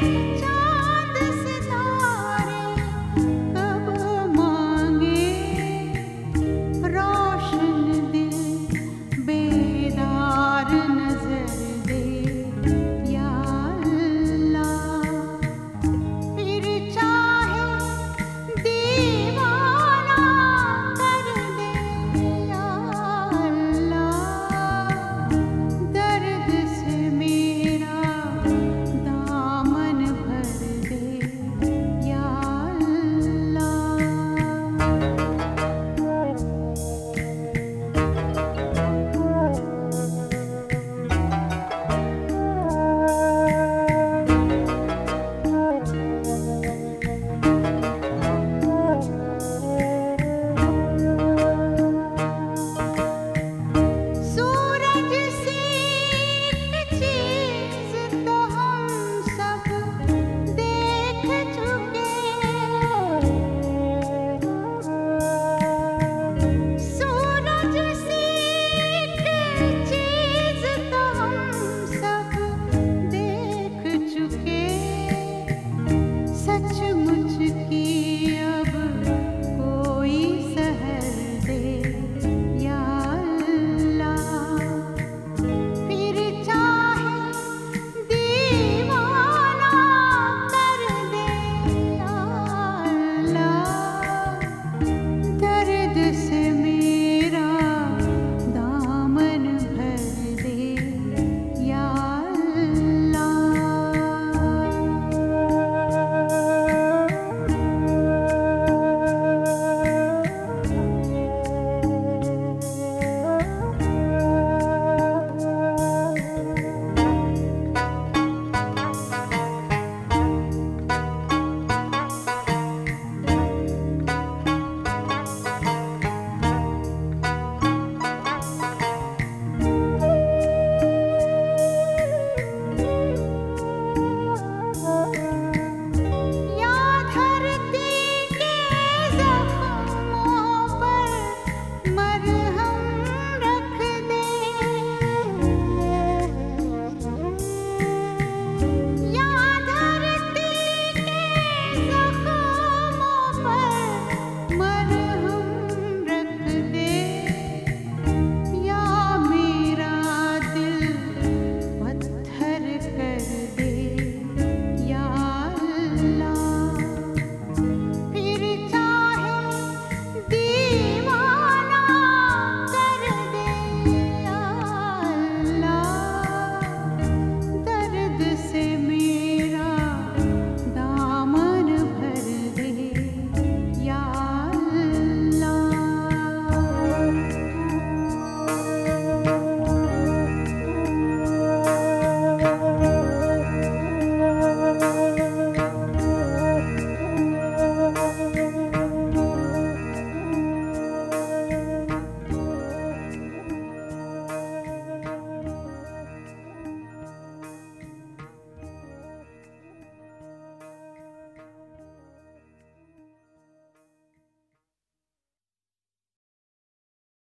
Bye.